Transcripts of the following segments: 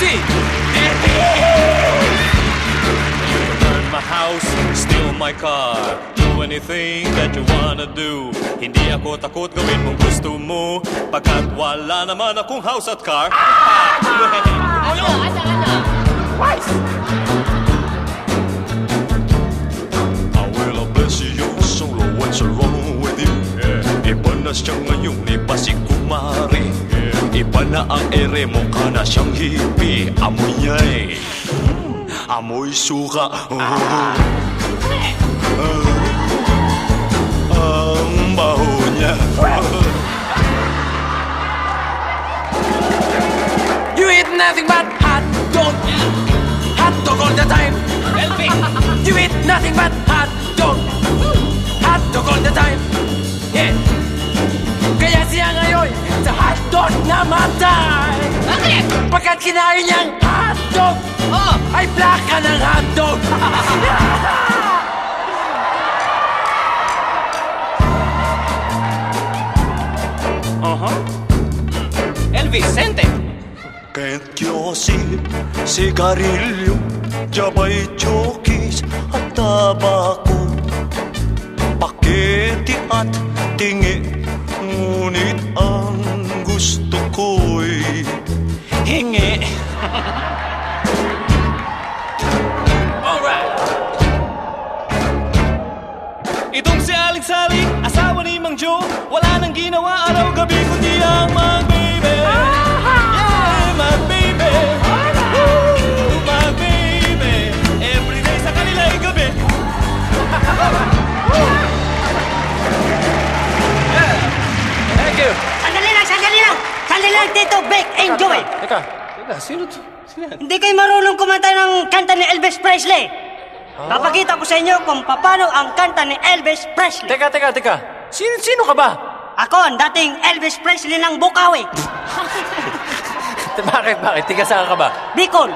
see. Burn my house, steal my car, do anything that you wanna do. Hindi ako takot gawin mong gusto mo, pagkat wala naman akong house at car. Ah! ah! ano? Ano? Ano? Ano? Ngayon, iba si Kumari Iba na ang ere mo ka na siyang hippie Amoy niya eh Amoy suka oh. Ang baho niya You eat nothing but hot dog. Hot dog all the time. You eat nothing but hot dog. Kinain niyang hot dog, Oh! ay plaka ng hot dog. El Vicente! Can't you see sigarilyo, jabay chokis Nang ginawa araw-gabi kundi ang mag-baby Yeah, mag-baby Woo, mag-baby Everyday sa kanila ay gabi Thank you. Sandali lang, sandali lang! Sandali lang, enjoy! Teka, teka, sino to? Sino yan? Hindi kayo marunong kumanta ng kanta ni Elvis Presley. Papakita ko sa inyo kung paano ang kanta ni Elvis Presley. Teka, teka, teka. Sino, sino ka ba? Ako dating Elvis Presley ng Bukawi, bakit, bakit? Tiga saan ka ba? Bicol.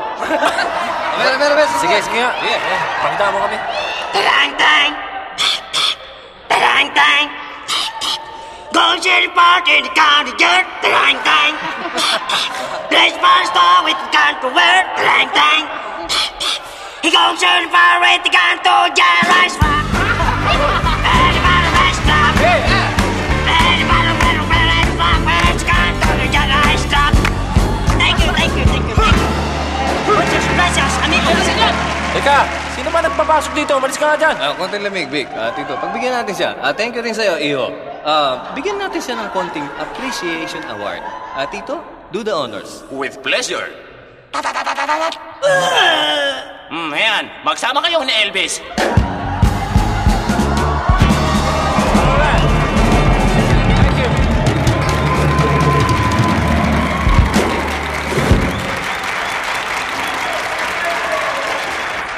Sige, sige nga. Yeah. Pakita mo kami. Tarang tang! Tarang tang! Go to the party in the county dirt, tarang tang! Let's find a star with the gun to wear, tarang tang! He goes to the fire with the gun to yeah, rice fire! Teka, sino ba nagpapasok dito? Malis ka nga dyan. Ah, konting lamig, Vic. Ah, Tito, pagbigyan natin siya. Ah, thank you rin sa'yo, Iho. Ah, bigyan natin siya ng konting appreciation award. Ah, Tito, do the honors. With pleasure. Hmm, ayan. Magsama kayo ni Elvis.